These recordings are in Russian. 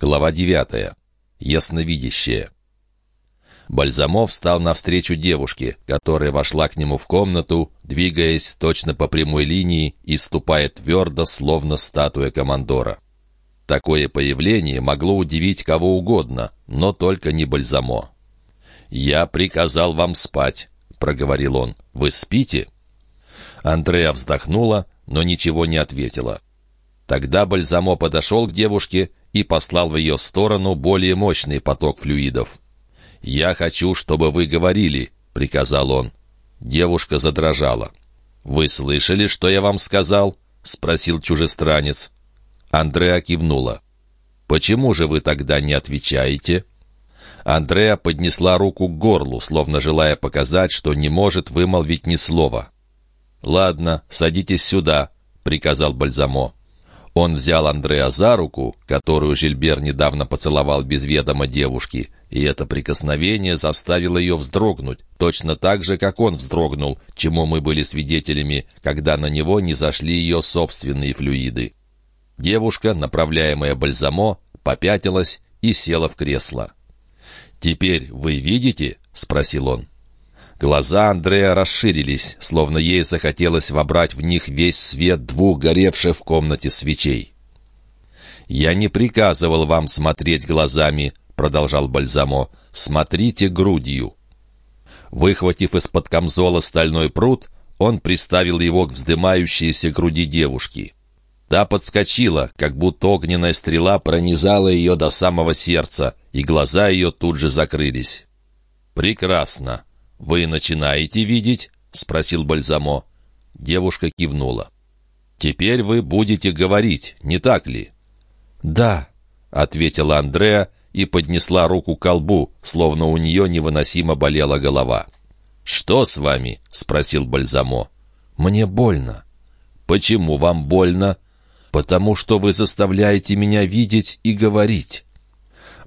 Глава 9. Ясновидящее. Бальзамов встал навстречу девушке, которая вошла к нему в комнату, двигаясь точно по прямой линии и ступая твердо, словно статуя командора. Такое появление могло удивить кого угодно, но только не Бальзамо. «Я приказал вам спать», — проговорил он. «Вы спите?» Андреа вздохнула, но ничего не ответила. Тогда Бальзамо подошел к девушке и послал в ее сторону более мощный поток флюидов. «Я хочу, чтобы вы говорили», — приказал он. Девушка задрожала. «Вы слышали, что я вам сказал?» — спросил чужестранец. Андреа кивнула. «Почему же вы тогда не отвечаете?» Андреа поднесла руку к горлу, словно желая показать, что не может вымолвить ни слова. «Ладно, садитесь сюда», — приказал Бальзамо. Он взял Андреа за руку, которую Жильбер недавно поцеловал без ведома девушки, и это прикосновение заставило ее вздрогнуть, точно так же, как он вздрогнул, чему мы были свидетелями, когда на него не зашли ее собственные флюиды. Девушка, направляемая бальзамо, попятилась и села в кресло. «Теперь вы видите?» — спросил он. Глаза Андрея расширились, словно ей захотелось вобрать в них весь свет двух горевших в комнате свечей. «Я не приказывал вам смотреть глазами», — продолжал Бальзамо. «Смотрите грудью». Выхватив из-под камзола стальной пруд, он приставил его к вздымающейся груди девушки. Та подскочила, как будто огненная стрела пронизала ее до самого сердца, и глаза ее тут же закрылись. «Прекрасно. «Вы начинаете видеть?» — спросил Бальзамо. Девушка кивнула. «Теперь вы будете говорить, не так ли?» «Да», — ответила Андреа и поднесла руку к колбу, словно у нее невыносимо болела голова. «Что с вами?» — спросил Бальзамо. «Мне больно». «Почему вам больно?» «Потому что вы заставляете меня видеть и говорить».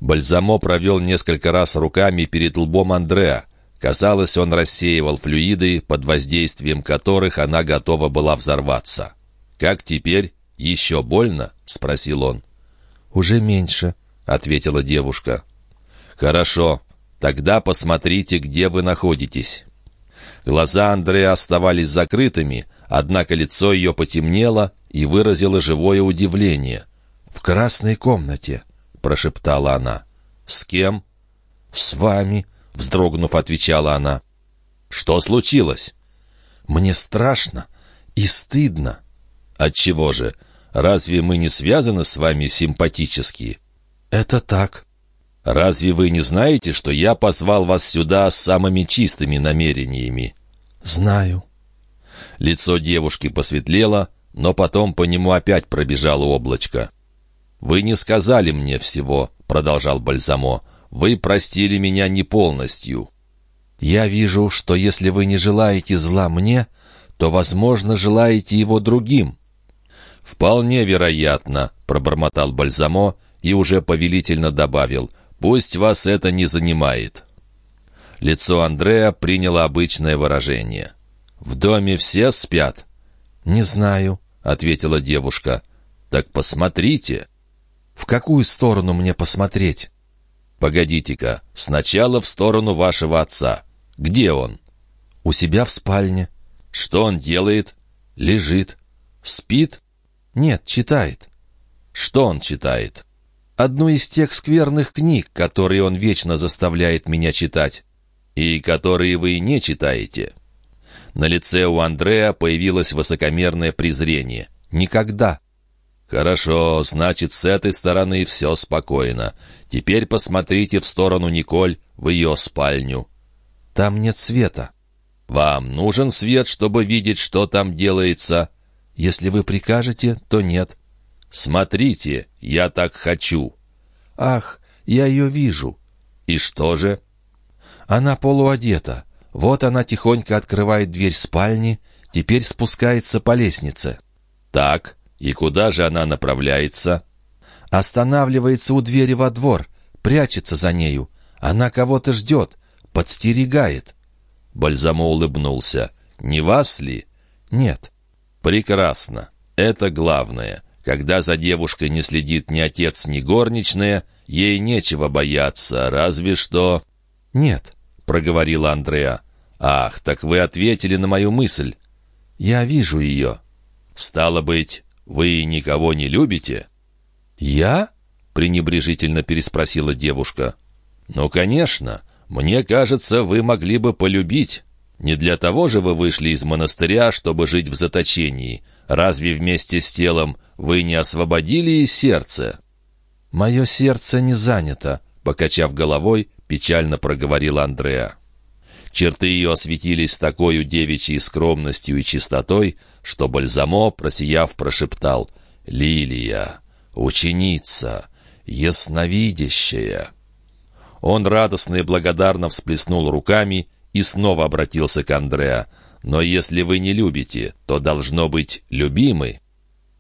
Бальзамо провел несколько раз руками перед лбом Андреа, Казалось, он рассеивал флюиды, под воздействием которых она готова была взорваться. «Как теперь? Еще больно?» — спросил он. «Уже меньше», — ответила девушка. «Хорошо. Тогда посмотрите, где вы находитесь». Глаза Андрея оставались закрытыми, однако лицо ее потемнело и выразило живое удивление. «В красной комнате», — прошептала она. «С кем?» «С вами», вздрогнув, отвечала она. «Что случилось?» «Мне страшно и стыдно». «Отчего же? Разве мы не связаны с вами симпатически?» «Это так». «Разве вы не знаете, что я позвал вас сюда с самыми чистыми намерениями?» «Знаю». Лицо девушки посветлело, но потом по нему опять пробежало облачко. «Вы не сказали мне всего», — продолжал Бальзамо. Вы простили меня не полностью. Я вижу, что если вы не желаете зла мне, то, возможно, желаете его другим». «Вполне вероятно», — пробормотал Бальзамо и уже повелительно добавил, «пусть вас это не занимает». Лицо Андрея приняло обычное выражение. «В доме все спят?» «Не знаю», — ответила девушка. «Так посмотрите». «В какую сторону мне посмотреть?» «Погодите-ка, сначала в сторону вашего отца. Где он?» «У себя в спальне». «Что он делает?» «Лежит». «Спит?» «Нет, читает». «Что он читает?» «Одну из тех скверных книг, которые он вечно заставляет меня читать». «И которые вы не читаете?» На лице у Андрея появилось высокомерное презрение. «Никогда». «Хорошо, значит, с этой стороны все спокойно. Теперь посмотрите в сторону Николь, в ее спальню». «Там нет света». «Вам нужен свет, чтобы видеть, что там делается?» «Если вы прикажете, то нет». «Смотрите, я так хочу». «Ах, я ее вижу». «И что же?» «Она полуодета. Вот она тихонько открывает дверь спальни, теперь спускается по лестнице». «Так, и куда же она направляется?» «Останавливается у двери во двор, прячется за нею. Она кого-то ждет, подстерегает». Бальзамо улыбнулся. «Не вас ли?» «Нет». «Прекрасно. Это главное. Когда за девушкой не следит ни отец, ни горничная, ей нечего бояться, разве что...» «Нет», — проговорила Андреа. «Ах, так вы ответили на мою мысль». «Я вижу ее». «Стало быть, вы никого не любите?» «Я?» — пренебрежительно переспросила девушка. «Ну, конечно. Мне кажется, вы могли бы полюбить. Не для того же вы вышли из монастыря, чтобы жить в заточении. Разве вместе с телом вы не освободили и сердце?» «Мое сердце не занято», — покачав головой, печально проговорил Андреа. Черты ее осветились такой девичьей скромностью и чистотой, что Бальзамо, просияв, прошептал «Лилия, ученица, ясновидящая». Он радостно и благодарно всплеснул руками и снова обратился к Андреа. «Но если вы не любите, то должно быть любимы».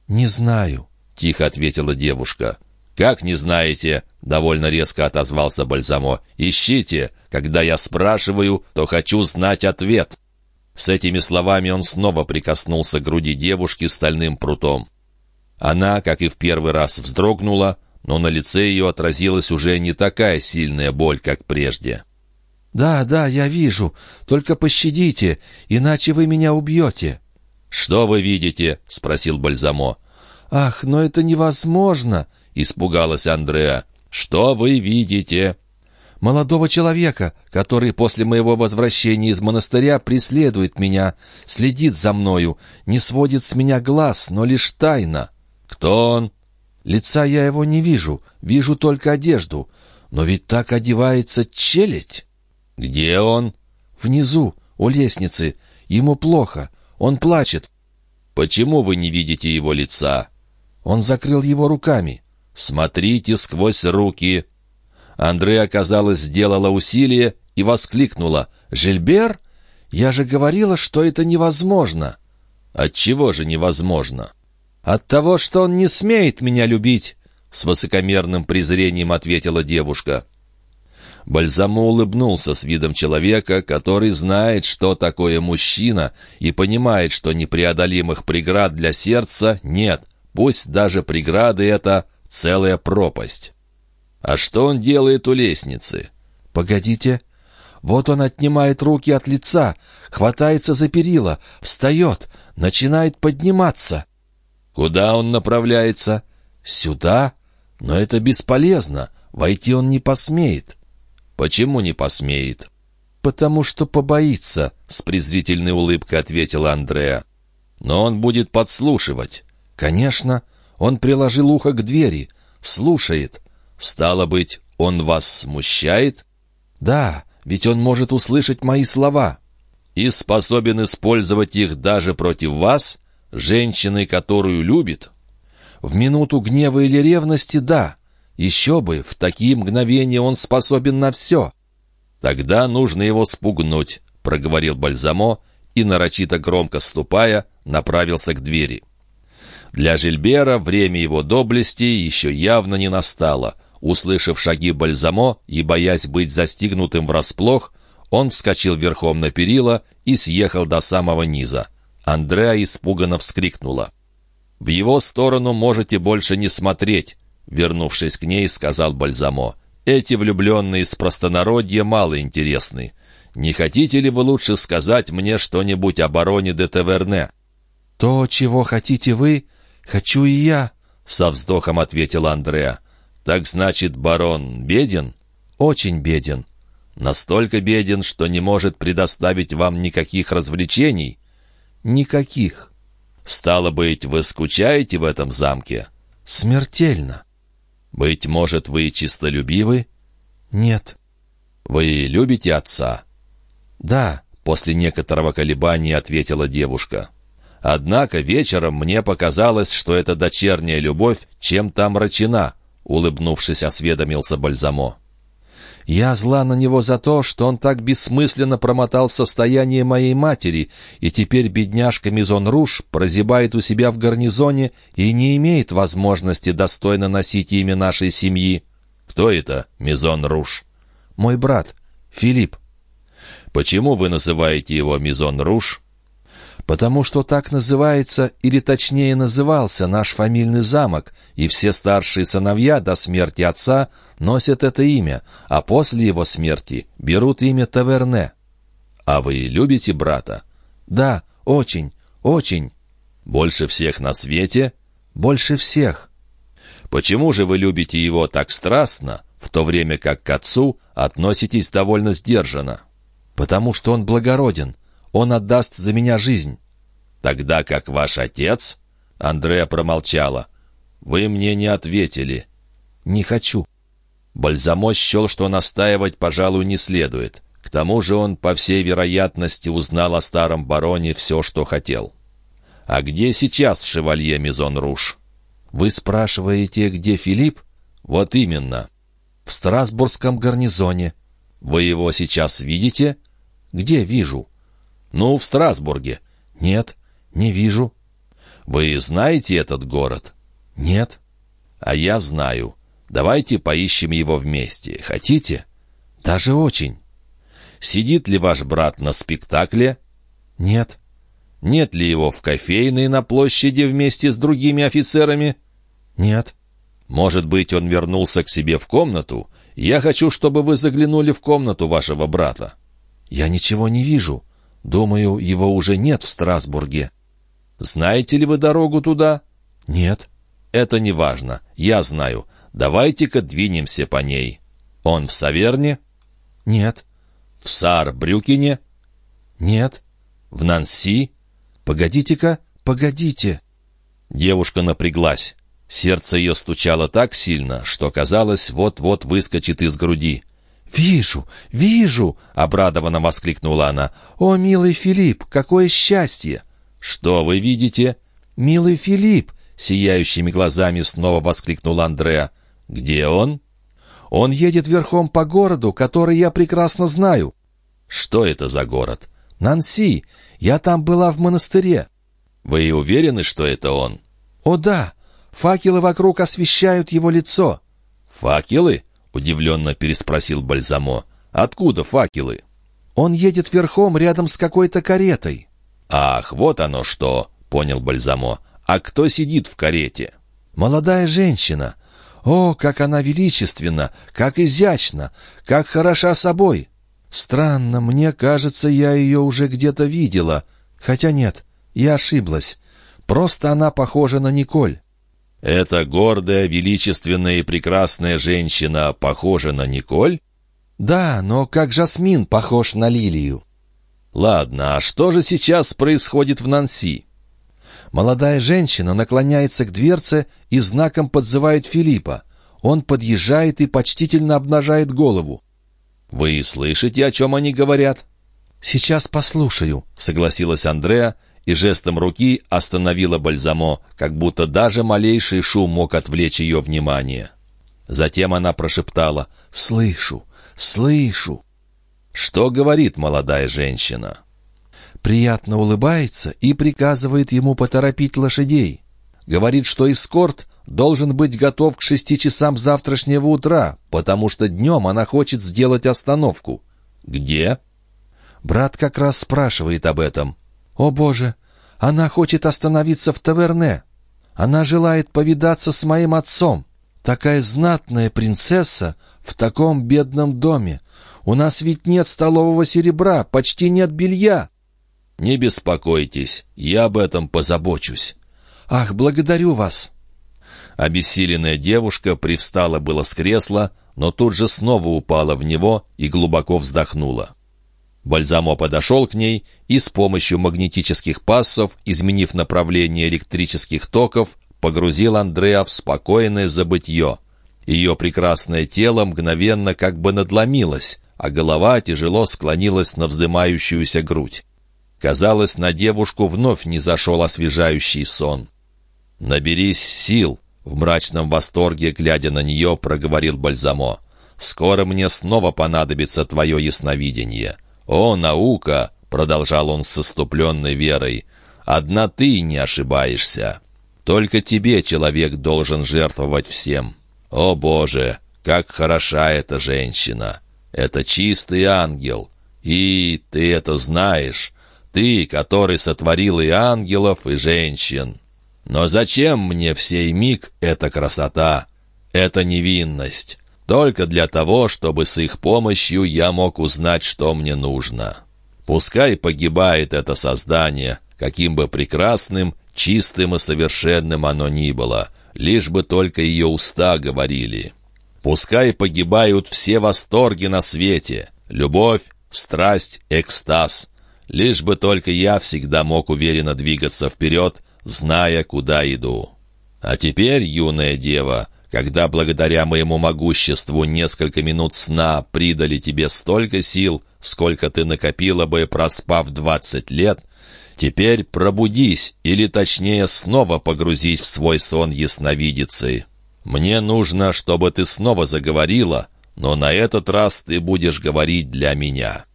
«Не знаю», — тихо ответила девушка. «Как не знаете?» — довольно резко отозвался Бальзамо. «Ищите. Когда я спрашиваю, то хочу знать ответ». С этими словами он снова прикоснулся к груди девушки стальным прутом. Она, как и в первый раз, вздрогнула, но на лице ее отразилась уже не такая сильная боль, как прежде. «Да, да, я вижу. Только пощадите, иначе вы меня убьете». «Что вы видите?» — спросил Бальзамо. «Ах, но это невозможно!» Испугалась Андреа. «Что вы видите?» «Молодого человека, который после моего возвращения из монастыря преследует меня, следит за мною, не сводит с меня глаз, но лишь тайно». «Кто он?» «Лица я его не вижу, вижу только одежду. Но ведь так одевается челядь». «Где он?» «Внизу, у лестницы. Ему плохо. Он плачет». «Почему вы не видите его лица?» «Он закрыл его руками». «Смотрите сквозь руки!» Андреа, казалось, сделала усилие и воскликнула. «Жильбер? Я же говорила, что это невозможно!» «Отчего же невозможно?» «От того, что он не смеет меня любить!» С высокомерным презрением ответила девушка. Бальзамо улыбнулся с видом человека, который знает, что такое мужчина, и понимает, что непреодолимых преград для сердца нет, пусть даже преграды это целая пропасть. А что он делает у лестницы? Погодите. Вот он отнимает руки от лица, хватается за перила, встает, начинает подниматься. Куда он направляется? Сюда? Но это бесполезно. Войти он не посмеет. Почему не посмеет? Потому что побоится, с презрительной улыбкой ответила Андреа. Но он будет подслушивать. Конечно, он приложил ухо к двери, слушает. Стало быть, он вас смущает? Да, ведь он может услышать мои слова. И способен использовать их даже против вас, женщины, которую любит? В минуту гнева или ревности — да. Еще бы, в такие мгновения он способен на все. Тогда нужно его спугнуть, — проговорил Бальзамо и, нарочито громко ступая, направился к двери. Для Жильбера время его доблести еще явно не настало. Услышав шаги Бальзамо и боясь быть застигнутым врасплох, он вскочил верхом на перила и съехал до самого низа. Андреа испуганно вскрикнула. «В его сторону можете больше не смотреть», — вернувшись к ней, сказал Бальзамо. «Эти влюбленные из простонародья мало интересны. Не хотите ли вы лучше сказать мне что-нибудь о бароне де Таверне?» «То, чего хотите вы, «Хочу и я», — со вздохом ответил Андреа. «Так значит, барон беден?» «Очень беден». «Настолько беден, что не может предоставить вам никаких развлечений?» «Никаких». «Стало быть, вы скучаете в этом замке?» «Смертельно». «Быть может, вы чистолюбивы?» «Нет». «Вы любите отца?» «Да», — после некоторого колебания ответила девушка. Однако вечером мне показалось, что эта дочерняя любовь чем-то омрачена, улыбнувшись, осведомился Бальзамо. Я зла на него за то, что он так бессмысленно промотал состояние моей матери, и теперь бедняжка Мизон Руш прозябает у себя в гарнизоне и не имеет возможности достойно носить имя нашей семьи. Кто это, Мизон Руш? Мой брат, Филипп. Почему вы называете его Мизон Руш? Потому что так называется, или точнее назывался наш фамильный замок, и все старшие сыновья до смерти отца носят это имя, а после его смерти берут имя Таверне. А вы любите брата? Да, очень, очень. Больше всех на свете? Больше всех. Почему же вы любите его так страстно, в то время как к отцу относитесь довольно сдержанно? Потому что он благороден, он отдаст за меня жизнь». «Тогда как ваш отец?» Андреа промолчала. «Вы мне не ответили». «Не хочу». Бальзамо счел, что настаивать, пожалуй, не следует. К тому же он, по всей вероятности, узнал о старом бароне все, что хотел. «А где сейчас шевалье Мизон-Руш?» «Вы спрашиваете, где Филипп?» «Вот именно». «В Страсбургском гарнизоне». «Вы его сейчас видите?» «Где вижу?» «Ну, в Страсбурге». «Нет, не вижу». «Вы знаете этот город?» «Нет». «А я знаю. Давайте поищем его вместе. Хотите?» «Даже очень». «Сидит ли ваш брат на спектакле?» «Нет». «Нет ли его в кофейной на площади вместе с другими офицерами?» «Нет». «Может быть, он вернулся к себе в комнату? Я хочу, чтобы вы заглянули в комнату вашего брата». «Я ничего не вижу. Думаю, его уже нет в Страсбурге». «Знаете ли вы дорогу туда?» «Нет». «Это не важно. Я знаю. Давайте-ка двинемся по ней». «Он в Саверне?» «Нет». «В Саар-Брюкене?» «Нет». «В Нанси?» «Погодите-ка, погодите». Девушка напряглась. Сердце ее стучало так сильно, что казалось, вот-вот выскочит из груди. «Вижу, вижу!» — обрадованно воскликнула она. «О, милый Филипп, какое счастье!» «Что вы видите?» «Милый Филипп!» — сияющими глазами снова воскликнул Андреа. «Где он?» «Он едет верхом по городу, который я прекрасно знаю». «Что это за город?» «Нанси. Я там была в монастыре». «Вы уверены, что это он?» «О да. Факелы вокруг освещают его лицо». «Факелы?» Удивленно переспросил Бальзамо. «Откуда факелы?» «Он едет верхом рядом с какой-то каретой». «Ах, вот оно что!» — понял Бальзамо. «А кто сидит в карете?» «Молодая женщина. О, как она величественна, как изящна, как хороша собой!» «Странно, мне кажется, я ее уже где-то видела. Хотя нет, я ошиблась. Просто она похожа на Николь». «Эта гордая, величественная и прекрасная женщина похожа на Николь?» «Да, но как Жасмин похож на лилию». «Ладно, а что же сейчас происходит в Нанси?» Молодая женщина наклоняется к дверце и знаком подзывает Филиппа. Он подъезжает и почтительно обнажает голову. «Вы слышите, о чем они говорят?» «Сейчас послушаю», — согласилась Андреа и жестом руки остановила Бальзамо, как будто даже малейший шум мог отвлечь ее внимание. Затем она прошептала «Слышу, слышу». Что говорит молодая женщина? Приятно улыбается и приказывает ему поторопить лошадей. Говорит, что эскорт должен быть готов к шести часам завтрашнего утра, потому что днем она хочет сделать остановку. «Где?» Брат как раз спрашивает об этом. «О, Боже! Она хочет остановиться в таверне. Она желает повидаться с моим отцом. Такая знатная принцесса в таком бедном доме. У нас ведь нет столового серебра, почти нет белья». «Не беспокойтесь, я об этом позабочусь». «Ах, благодарю вас!» Обессиленная девушка привстала было с кресла, но тут же снова упала в него и глубоко вздохнула. Бальзамо подошел к ней и с помощью магнетических пассов, изменив направление электрических токов, погрузил Андреа в спокойное забытье. Ее прекрасное тело мгновенно как бы надломилось, а голова тяжело склонилась на вздымающуюся грудь. Казалось, на девушку вновь не зашел освежающий сон. «Наберись сил!» — в мрачном восторге, глядя на нее, проговорил Бальзамо. «Скоро мне снова понадобится твое ясновидение». «О, наука!» — продолжал он с иступленной верой. «Одна ты не ошибаешься. Только тебе человек должен жертвовать всем. О, Боже, как хороша эта женщина! Это чистый ангел. И ты это знаешь. Ты, который сотворил и ангелов, и женщин. Но зачем мне в сей миг эта красота, эта невинность? Только для того, чтобы с их помощью я мог узнать, что мне нужно. Пускай погибает это создание, каким бы прекрасным, чистым и совершенным оно ни было, лишь бы только ее уста говорили. Пускай погибают все восторги на свете, любовь, страсть, экстаз, лишь бы только я всегда мог уверенно двигаться вперед, зная, куда иду. А теперь, юная дева, когда благодаря моему могуществу несколько минут сна придали тебе столько сил, сколько ты накопила бы, проспав двадцать лет, теперь пробудись, или точнее снова погрузись в свой сон ясновидицы. Мне нужно, чтобы ты снова заговорила, но на этот раз ты будешь говорить для меня».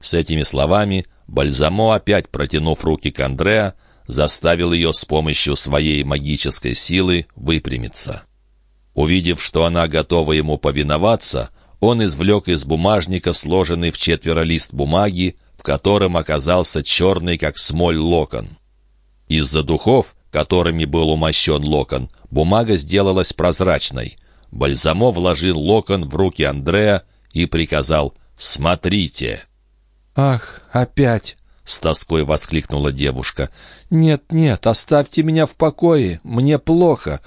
С этими словами Бальзамо, опять протянув руки к Андреа, заставил ее с помощью своей магической силы выпрямиться. Увидев, что она готова ему повиноваться, он извлек из бумажника сложенный в четверо лист бумаги, в котором оказался черный, как смоль, локон. Из-за духов, которыми был умощен локон, бумага сделалась прозрачной. Бальзамо вложил локон в руки Андрея и приказал «Смотрите!». «Ах, опять!» — с тоской воскликнула девушка. «Нет, нет, оставьте меня в покое, мне плохо.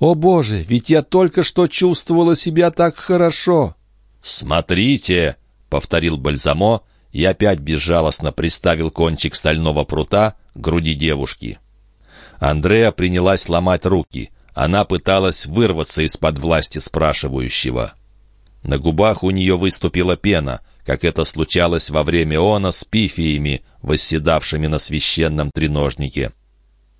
О, Боже, ведь я только что чувствовала себя так хорошо!» «Смотрите!» — повторил Бальзамо и опять безжалостно приставил кончик стального прута к груди девушки. Андреа принялась ломать руки. Она пыталась вырваться из-под власти спрашивающего. На губах у нее выступила пена — как это случалось во время она с пифиями, восседавшими на священном треножнике.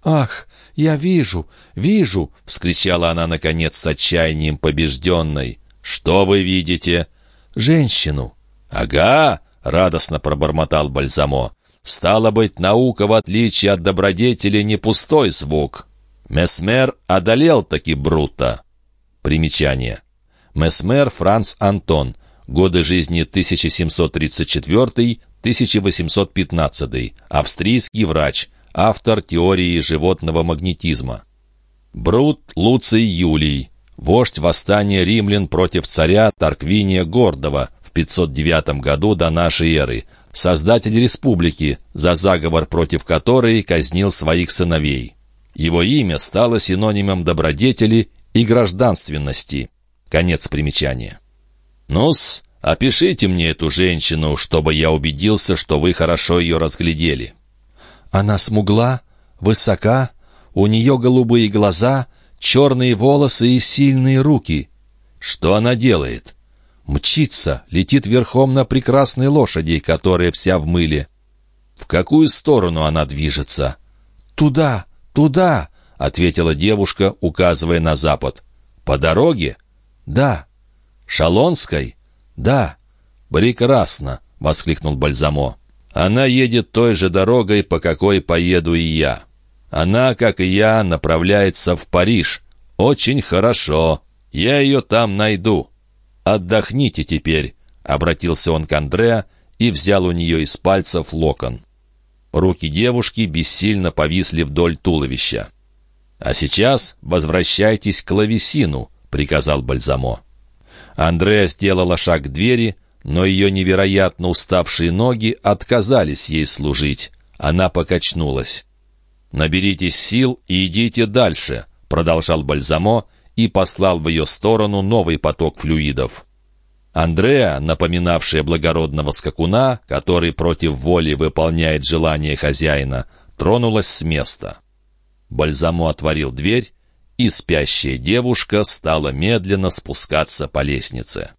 «Ах, я вижу, вижу!» — вскричала она, наконец, с отчаянием побежденной. «Что вы видите?» «Женщину». «Ага!» — радостно пробормотал Бальзамо. «Стало быть, наука, в отличие от добродетели, не пустой звук. Месмер одолел таки Брута». Примечание. Месмер Франц Антон, годы жизни 1734-1815, австрийский врач, автор теории животного магнетизма. Брут Луций Юлий, вождь восстания римлян против царя Тарквиния Гордова в 509 году до нашей эры, создатель республики, за заговор против которой казнил своих сыновей. Его имя стало синонимом добродетели и гражданственности. Конец примечания. «Ну-с, опишите мне эту женщину, чтобы я убедился, что вы хорошо ее разглядели». «Она смугла, высока, у нее голубые глаза, черные волосы и сильные руки». «Что она делает?» «Мчится, летит верхом на прекрасной лошади, которая вся в мыле». «В какую сторону она движется?» «Туда, туда», — ответила девушка, указывая на запад. «По дороге?» «Да». «Шалонской?» «Да». «Прекрасно!» — воскликнул Бальзамо. «Она едет той же дорогой, по какой поеду и я. Она, как и я, направляется в Париж. Очень хорошо. Я ее там найду. Отдохните теперь», — обратился он к Андреа и взял у нее из пальцев локон. Руки девушки бессильно повисли вдоль туловища. «А сейчас возвращайтесь к клавесину», — приказал Бальзамо. Андреа сделала шаг к двери, но ее невероятно уставшие ноги отказались ей служить. Она покачнулась. «Наберитесь сил и идите дальше», — продолжал Бальзамо и послал в ее сторону новый поток флюидов. Андреа, напоминавшая благородного скакуна, который против воли выполняет желание хозяина, тронулась с места. Бальзамо отворил дверь и спящая девушка стала медленно спускаться по лестнице.